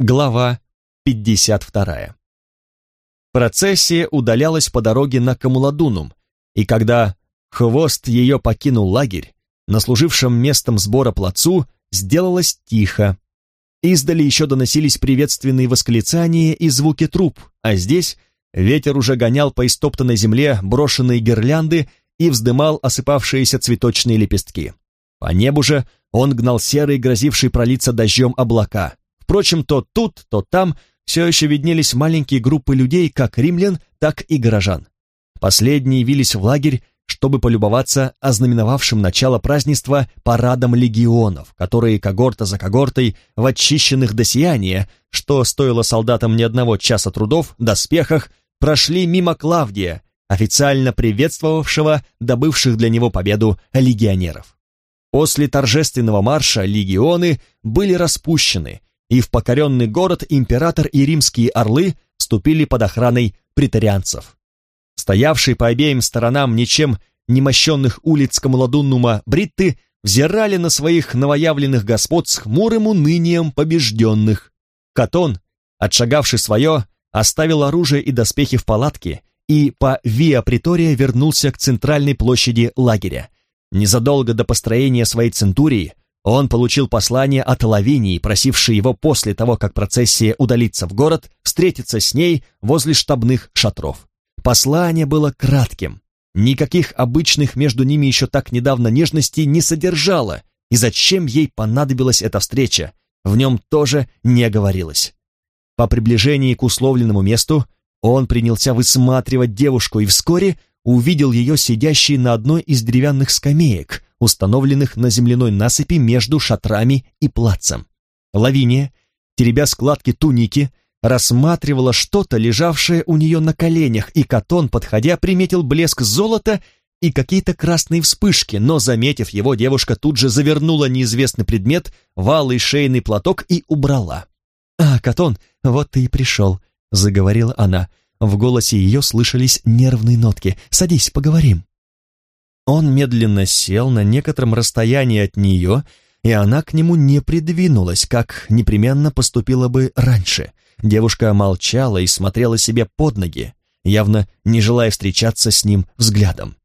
Глава 52. Процессия удалялась по дороге на Камуладунум, и когда хвост ее покинул лагерь, на служившем местом сбора плацу сделалось тихо. Издали еще доносились приветственные восклицания и звуки труп, а здесь ветер уже гонял по истоптанной земле брошенные гирлянды и вздымал осыпавшиеся цветочные лепестки. По небу же он гнал серый, грозивший пролиться дождем облака, Впрочем, то тут, то там все еще виднелись маленькие группы людей, как римлян, так и горожан. Последние явились в лагерь, чтобы полюбоваться ознаменовавшим начало празднества парадом легионов, которые когорта за когортой в очищенных до сияния, что стоило солдатам не одного часа трудов, доспехах, прошли мимо Клавдия, официально приветствовавшего добывших для него победу легионеров. После торжественного марша легионы были распущены, и в покоренный город император и римские орлы вступили под охраной претарианцев. Стоявшие по обеим сторонам ничем не мощенных улиц Камуладуннума бритты взирали на своих новоявленных господ с хмурым унынием побежденных. Катон, отшагавший свое, оставил оружие и доспехи в палатке и по Виа Притория вернулся к центральной площади лагеря. Незадолго до построения своей центурии он получил послание от Лавинии, просившей его после того, как процессия удалится в город, встретиться с ней возле штабных шатров. Послание было кратким, никаких обычных между ними еще так недавно нежностей не содержало, и зачем ей понадобилась эта встреча, в нем тоже не говорилось. По приближении к условленному месту он принялся высматривать девушку и вскоре увидел ее сидящей на одной из деревянных скамеек, установленных на земляной насыпи между шатрами и плацем. Лавиния, теребя складки туники, рассматривала что-то, лежавшее у нее на коленях, и Катон, подходя, приметил блеск золота и какие-то красные вспышки, но, заметив его, девушка тут же завернула неизвестный предмет в алый шейный платок и убрала. «А, Катон, вот ты и пришел», — заговорила она. В голосе ее слышались нервные нотки. «Садись, поговорим». Он медленно сел на некотором расстоянии от нее, и она к нему не придвинулась, как непременно поступила бы раньше. Девушка молчала и смотрела себе под ноги, явно не желая встречаться с ним взглядом.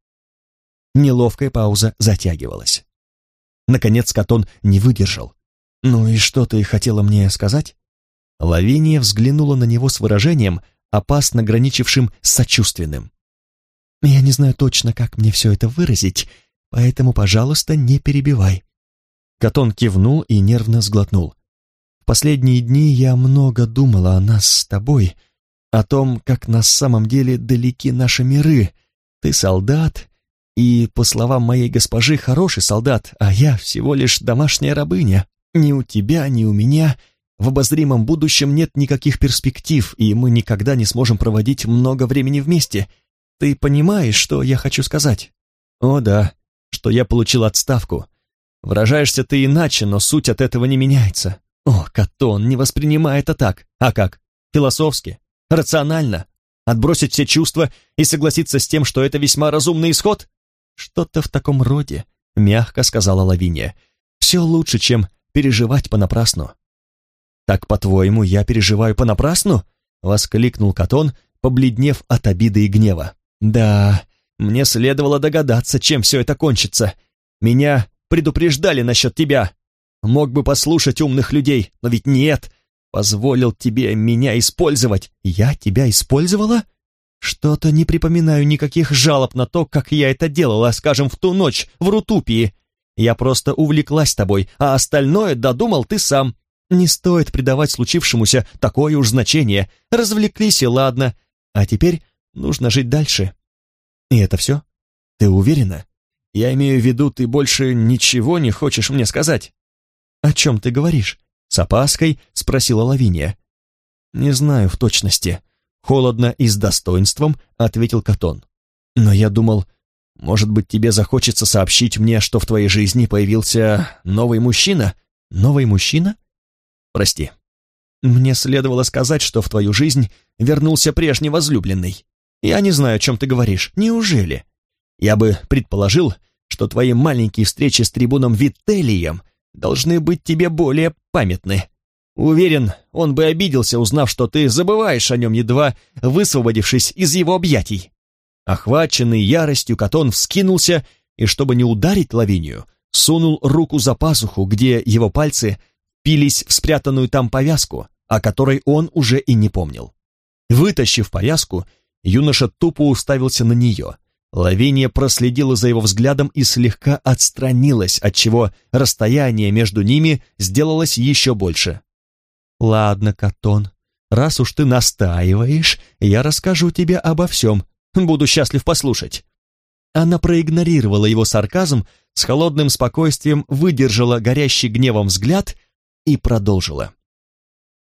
Неловкая пауза затягивалась. Наконец Катон не выдержал. «Ну и что ты хотела мне сказать?» Лавиния взглянула на него с выражением, опасно граничившим с сочувственным. Я не знаю точно, как мне все это выразить, поэтому, пожалуйста, не перебивай». Катон кивнул и нервно сглотнул. «В последние дни я много думала о нас с тобой, о том, как на самом деле далеки наши миры. Ты солдат, и, по словам моей госпожи, хороший солдат, а я всего лишь домашняя рабыня. Ни у тебя, ни у меня в обозримом будущем нет никаких перспектив, и мы никогда не сможем проводить много времени вместе. Ты понимаешь, что я хочу сказать? О да, что я получил отставку. Выражаешься ты иначе, но суть от этого не меняется. О, Катон, не воспринимай это так. А как? Философски? Рационально? Отбросить все чувства и согласиться с тем, что это весьма разумный исход? Что-то в таком роде, мягко сказала Лавиния. Все лучше, чем переживать понапрасну. Так, по-твоему, я переживаю понапрасну? Воскликнул Катон, побледнев от обиды и гнева. Да, мне следовало догадаться, чем все это кончится. Меня предупреждали насчет тебя. Мог бы послушать умных людей, но ведь нет. Позволил тебе меня использовать. Я тебя использовала? Что-то не припоминаю никаких жалоб на то, как я это делала, скажем, в ту ночь, в Рутупии. Я просто увлеклась тобой, а остальное додумал ты сам. Не стоит придавать случившемуся такое уж значение. Развлеклись и ладно. А теперь Нужно жить дальше. И это все? Ты уверена? Я имею в виду, ты больше ничего не хочешь мне сказать. О чем ты говоришь? С опаской спросила Лавиния. Не знаю в точности. Холодно и с достоинством ответил Катон. Но я думал, может быть, тебе захочется сообщить мне, что в твоей жизни появился новый мужчина? Новый мужчина? Прости. Мне следовало сказать, что в твою жизнь вернулся прежний возлюбленный. Я не знаю, о чем ты говоришь. Неужели? Я бы предположил, что твои маленькие встречи с трибуном Вителием должны быть тебе более памятны. Уверен, он бы обиделся, узнав, что ты забываешь о нем, едва высвободившись из его объятий. Охваченный яростью, Катон вскинулся и, чтобы не ударить Лавинию, сунул руку за пазуху, где его пальцы пились в спрятанную там повязку, о которой он уже и не помнил. Вытащив повязку, юноша тупо уставился на нее. Лавиния проследила за его взглядом и слегка отстранилась, отчего расстояние между ними сделалось еще больше. «Ладно, Катон, раз уж ты настаиваешь, я расскажу тебе обо всем. Буду счастлив послушать». Она проигнорировала его сарказм, с холодным спокойствием выдержала горящий гневом взгляд и продолжила.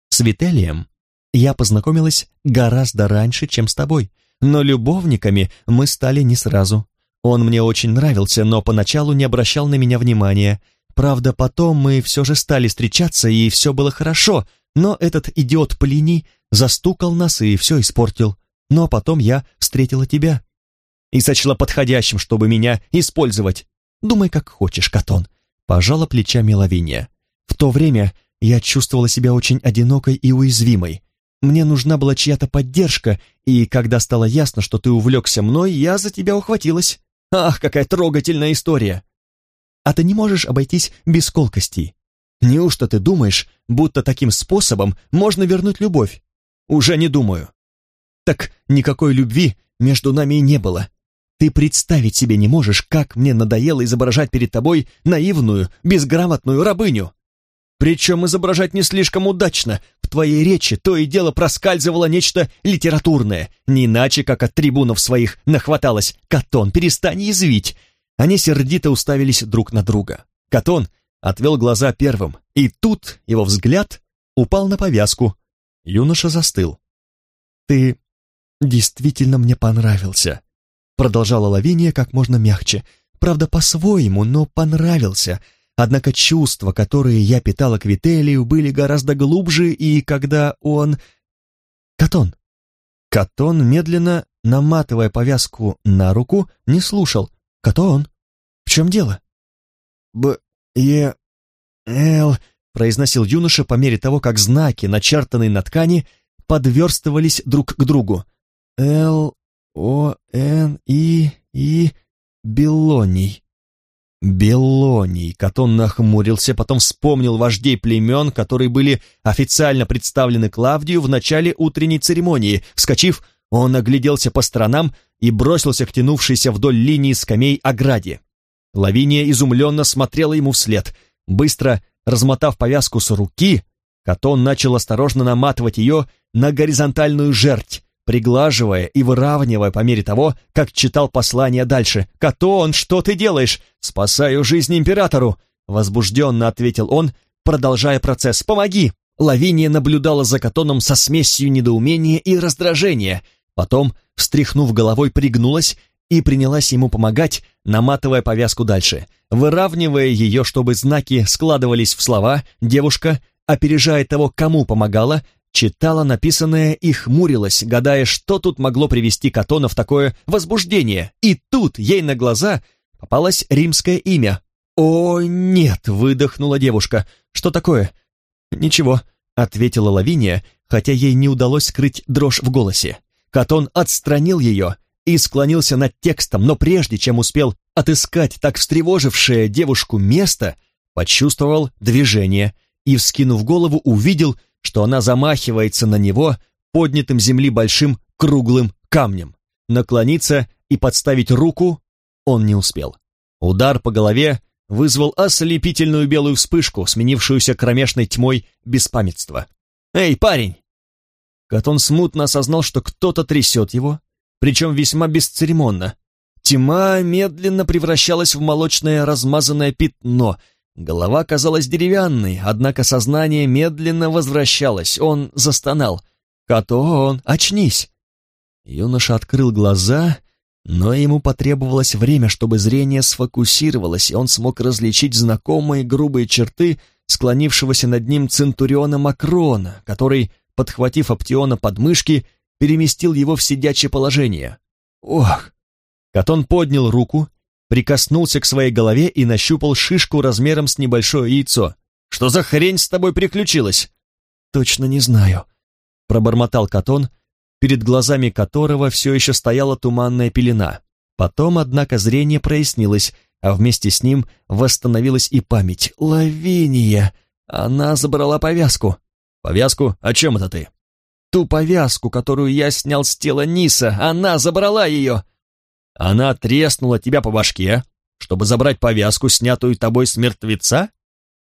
«С Вителием я познакомилась гораздо раньше, чем с тобой, но любовниками мы стали не сразу. Он мне очень нравился, но поначалу не обращал на меня внимания. Правда, потом мы все же стали встречаться, и все было хорошо, но этот идиот Полиний застукал нас и все испортил. Но потом я встретила тебя и сочла подходящим, чтобы меня использовать. Думай, как хочешь, Катон. Пожала плечами Лавиния. В то время я чувствовала себя очень одинокой и уязвимой. Мне нужна была чья-то поддержка, и когда стало ясно, что ты увлекся мной, я за тебя ухватилась. Ах, какая трогательная история! А ты не можешь обойтись без колкостей. Неужто ты думаешь, будто таким способом можно вернуть любовь? Уже не думаю. Так никакой любви между нами и не было. Ты представить себе не можешь, как мне надоело изображать перед тобой наивную, безграмотную рабыню. Причем изображать не слишком удачно. В твоей речи то и дело проскальзывало нечто литературное, не иначе, как от трибунов своих нахваталось. Катон, перестань язвить. Они сердито уставились друг на друга. Катон отвел глаза первым, и тут его взгляд упал на повязку. Юноша застыл. «Ты действительно мне понравился», продолжала Лавиния как можно мягче. «Правда, по-своему, но понравился. Однако чувства, которые я питала к Вителию, были гораздо глубже, и когда он... Катон. Катон, медленно наматывая повязку на руку, не слушал. Катон, в чем дело? Б... Е... Эл... произносил юноша по мере того, как знаки, начертанные на ткани, подверстывались друг к другу. Л... О... Н... И... И... Белоний. Белоний. Катон нахмурился, потом вспомнил вождей племен, которые были официально представлены Клавдию в начале утренней церемонии. Вскочив, он огляделся по сторонам и бросился к тянувшейся вдоль линии скамей ограде. Лавиния изумленно смотрела ему вслед. Быстро размотав повязку с руки, Катон начал осторожно наматывать ее на горизонтальную жерть, приглаживая и выравнивая по мере того, как читал послание дальше. «Катон, что ты делаешь? Спасаю жизнь императору!» Возбужденно ответил он, продолжая процесс. «Помоги!» Лавиния наблюдала за Катоном со смесью недоумения и раздражения. Потом, встряхнув головой, пригнулась и принялась ему помогать, наматывая повязку дальше. Выравнивая ее, чтобы знаки складывались в слова, девушка, опережая того, кому помогала, читала написанное и хмурилась, гадая, что тут могло привести Катона в такое возбуждение. И тут ей на глаза попалось римское имя. «О, нет!» — выдохнула девушка. «Что такое?» «Ничего», — ответила Лавиния, хотя ей не удалось скрыть дрожь в голосе. Катон отстранил ее и склонился над текстом, но прежде чем успел отыскать так встревожившее девушку место, почувствовал движение и, вскинув голову, увидел, что она замахивается на него поднятым земли большим круглым камнем. Наклониться и подставить руку он не успел. Удар по голове вызвал ослепительную белую вспышку, сменившуюся кромешной тьмой беспамятства. «Эй, парень!» Катон смутно осознал, что кто-то трясет его, причем весьма бесцеремонно. Тьма медленно превращалась в молочное размазанное пятно — Голова казалась деревянной, однако сознание медленно возвращалось. Он застонал. «Катон, очнись!» Юноша открыл глаза, но ему потребовалось время, чтобы зрение сфокусировалось, и он смог различить знакомые грубые черты склонившегося над ним Центуриона Макрона, который, подхватив Аптиона под мышки, переместил его в сидячее положение. «Ох!» Катон поднял руку прикоснулся к своей голове и нащупал шишку размером с небольшое яйцо. «Что за хрень с тобой приключилась?» точно не знаю», — пробормотал Катон, перед глазами которого все еще стояла туманная пелена. Потом, однако, зрение прояснилось, а вместе с ним восстановилась и память. «Лавиния! Она забрала повязку!» «Повязку? О чем это ты?» «Ту повязку, которую я снял с тела Ниса! Она забрала ее!» «Она треснула тебя по башке, чтобы забрать повязку, снятую тобой с мертвеца?»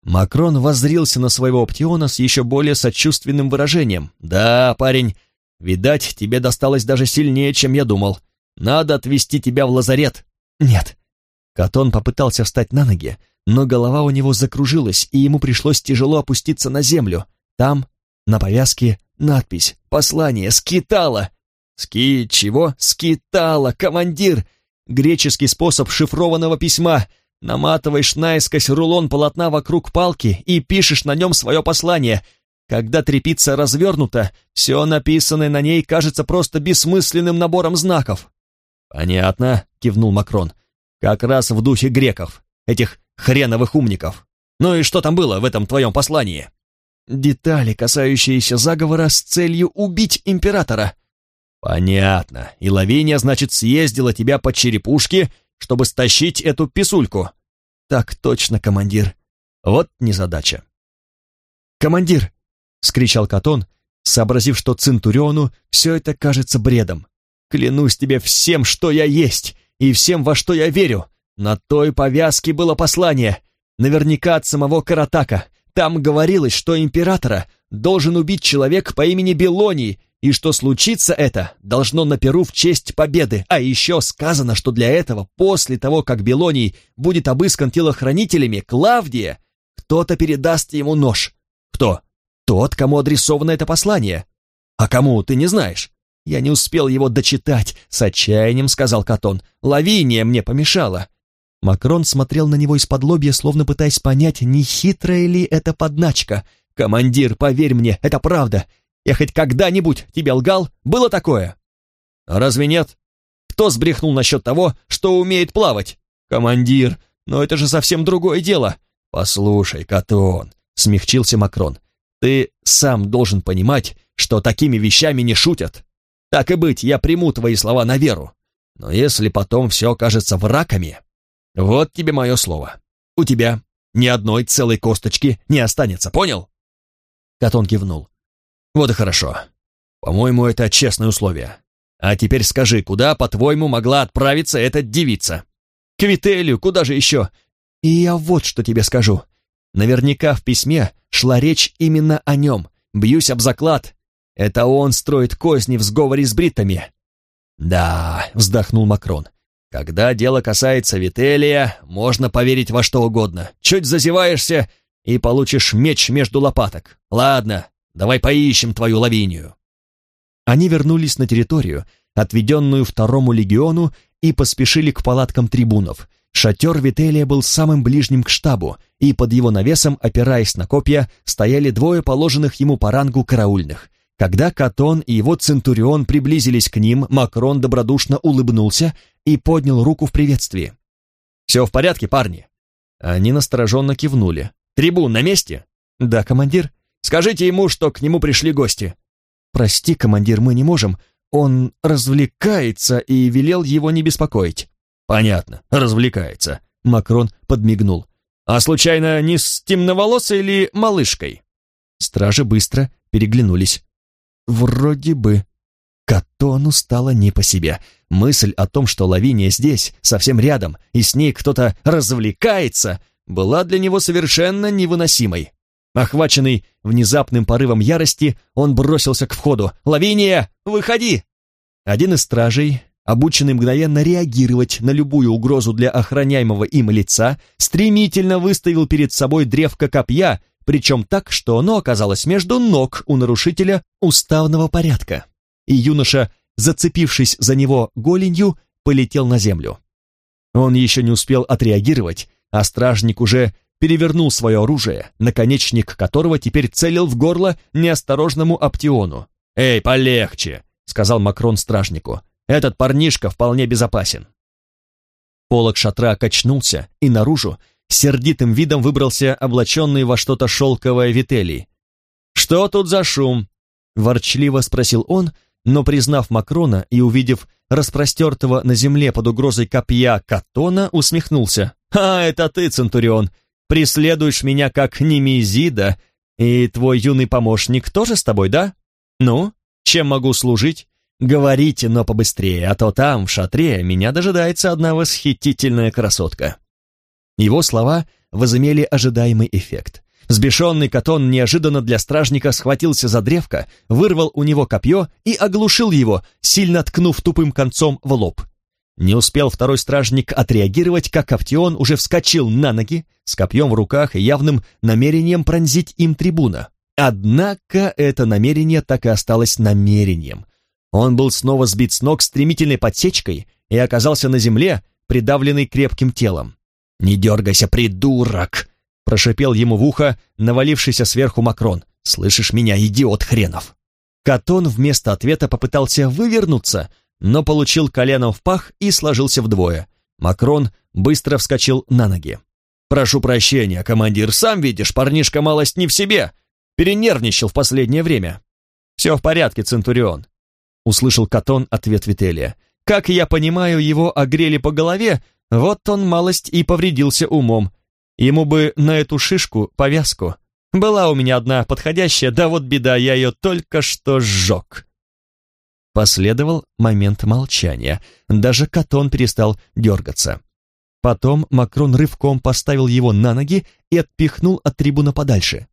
Макрон воззрился на своего оптиона с еще более сочувственным выражением. «Да, парень, видать, тебе досталось даже сильнее, чем я думал. Надо отвезти тебя в лазарет». «Нет». Катон попытался встать на ноги, но голова у него закружилась, и ему пришлось тяжело опуститься на землю. Там, на повязке, надпись «Послание скитала». «Ски... чего? Скитала, командир!» Греческий способ шифрованного письма — Наматываешь наискось рулон полотна вокруг палки и пишешь на нем свое послание. Когда трепица развернута, все написанное на ней кажется просто бессмысленным набором знаков. «Понятно», — кивнул Макрон. «Как раз в духе греков, этих хреновых умников. Ну и что там было в этом твоем послании?» «Детали, касающиеся заговора с целью убить императора». «Понятно. И Лавиния, значит, съездила тебя по черепушке чтобы стащить эту писульку. Так точно, командир. Вот незадача. Командир, скричал Катон, сообразив, что Центуриону все это кажется бредом. Клянусь тебе всем, что я есть, и всем, во что я верю. На той повязке было послание, наверняка от самого Каратака. Там говорилось, что императора должен убить человек по имени Белоний, и что случится это должно на Перу в честь победы, а еще сказано, что для этого, после того, как Белоний будет обыскан телохранителями Клавдия, кто-то передаст ему нож. Кто? Тот, кому адресовано это послание. А кому, ты не знаешь? Я не успел его дочитать, с отчаянием сказал Катон. Лавиния мне помешала. Макрон смотрел на него из-под лобья, словно пытаясь понять, не хитрая ли это подначка. «Командир, поверь мне, это правда. Я хоть когда-нибудь тебе лгал? Было такое?» «Разве нет? Кто сбрехнул насчет того, что умеет плавать?» «Командир, но это же совсем другое дело!» «Послушай, Катон», — смягчился Макрон, «ты сам должен понимать, что такими вещами не шутят. Так и быть, я приму твои слова на веру. Но если потом все окажется враками, вот тебе мое слово. У тебя ни одной целой косточки не останется, понял?» Катон кивнул. Вот и хорошо. По-моему, это честное условие. А теперь скажи, куда, по-твоему, могла отправиться эта девица? К Вителю, куда же еще? И я вот что тебе скажу. Наверняка в письме шла речь именно о нем. Бьюсь об заклад. Это он строит козни в сговоре с бриттами. Да, вздохнул Макрон. Когда дело касается Вителия, можно поверить во что угодно. Чуть зазеваешься и получишь меч между лопаток. Ладно, Давай поищем твою Лавинию». Они вернулись на территорию, отведенную второму легиону, и поспешили к палаткам трибунов. Шатер Вителия был самым ближним к штабу, и под его навесом, опираясь на копья, стояли двое положенных ему по рангу караульных. Когда Катон и его Центурион приблизились к ним, Макрон добродушно улыбнулся и поднял руку в приветствии. «Все в порядке, парни?» Они настороженно кивнули. «Трибун на месте?» «Да, командир». Скажите ему, что к нему пришли гости». «Прости, командир, мы не можем. Он развлекается и велел его не беспокоить». «Понятно, развлекается», — Макрон подмигнул. «А случайно не с темноволосой или малышкой?» Стражи быстро переглянулись. «Вроде бы». Катону стало не по себе. Мысль о том, что Лавиния здесь, совсем рядом, и с ней кто-то развлекается, была для него совершенно невыносимой. Охваченный внезапным порывом ярости, он бросился к входу. «Лавиния, выходи!» Один из стражей, обученный мгновенно реагировать на любую угрозу для охраняемого им лица, стремительно выставил перед собой древко копья, причем так, что оно оказалось между ног у нарушителя уставного порядка. И юноша, зацепившись за него голенью, полетел на землю. Он еще не успел отреагировать, а стражник уже перевернул свое оружие, наконечник которого теперь целил в горло неосторожному Аптиону. «Эй, полегче!» — сказал Макрон стражнику. «Этот парнишка вполне безопасен». Полок шатра качнулся, и наружу сердитым видом выбрался облаченный во что-то шелковое Вителий. «Что тут за шум?» — ворчливо спросил он, но, признав Макрона и увидев распростертого на земле под угрозой копья Катона, усмехнулся. «А, это ты, Центурион, преследуешь меня как Немезида, и твой юный помощник тоже с тобой, да? Ну, чем могу служить? Говорите, но побыстрее, а то там, в шатре, меня дожидается одна восхитительная красотка». Его слова возымели ожидаемый эффект. Взбешенный Катон неожиданно для стражника схватился за древко, вырвал у него копье и оглушил его, сильно ткнув тупым концом в лоб. Не успел второй стражник отреагировать, как Автион уже вскочил на ноги, с копьем в руках и явным намерением пронзить им трибуна. Однако это намерение так и осталось намерением. Он был снова сбит с ног стремительной подсечкой и оказался на земле, придавленный крепким телом. «Не дергайся, придурок!» прошипел ему в ухо навалившийся сверху Макрон. «Слышишь меня, идиот хренов!» Катон вместо ответа попытался вывернуться, но получил коленом в пах и сложился вдвое. Макрон быстро вскочил на ноги. «Прошу прощения, командир, сам видишь, парнишка малость не в себе. Перенервничал в последнее время». «Все в порядке, Центурион», — услышал Катон ответ Вителия. «Как я понимаю, его огрели по голове, вот он малость и повредился умом. Ему бы на эту шишку повязку. Была у меня одна подходящая, да вот беда, я ее только что сжег». Последовал момент молчания. Даже Катон перестал дергаться. Потом Макрон рывком поставил его на ноги и отпихнул от трибуна подальше.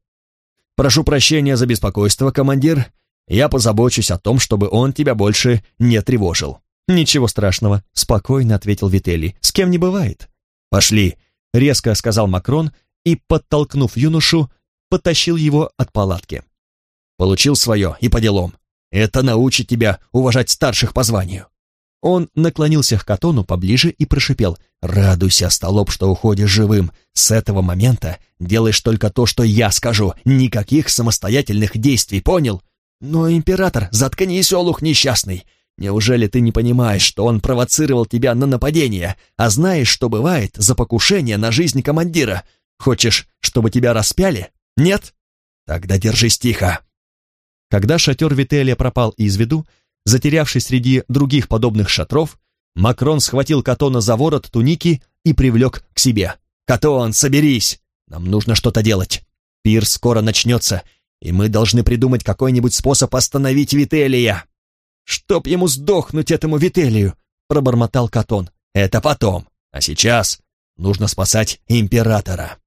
«Прошу прощения за беспокойство, командир. Я позабочусь о том, чтобы он тебя больше не тревожил». «Ничего страшного», — спокойно ответил Вителий. «С кем не бывает». «Пошли», — резко сказал Макрон и, подтолкнув юношу, потащил его от палатки. «Получил свое и по делам. Это научит тебя уважать старших по званию». Он наклонился к Катону поближе и прошипел. «Радуйся, столоп, что уходишь живым. С этого момента делаешь только то, что я скажу. Никаких самостоятельных действий, понял?» «Но, император, заткнись, олух несчастный. Неужели ты не понимаешь, что он провоцировал тебя на нападение, а знаешь, что бывает за покушение на жизнь командира? Хочешь, чтобы тебя распяли? Нет? Тогда держись тихо. Когда шатер Вителия пропал из виду, затерявшись среди других подобных шатров, Макрон схватил Катона за ворот туники и привлек к себе. «Катон, соберись! Нам нужно что-то делать. Пир скоро начнется, и мы должны придумать какой-нибудь способ остановить Вителия!» «Чтоб ему сдохнуть, этому Вителию!» — пробормотал Катон. «Это потом, а сейчас нужно спасать императора».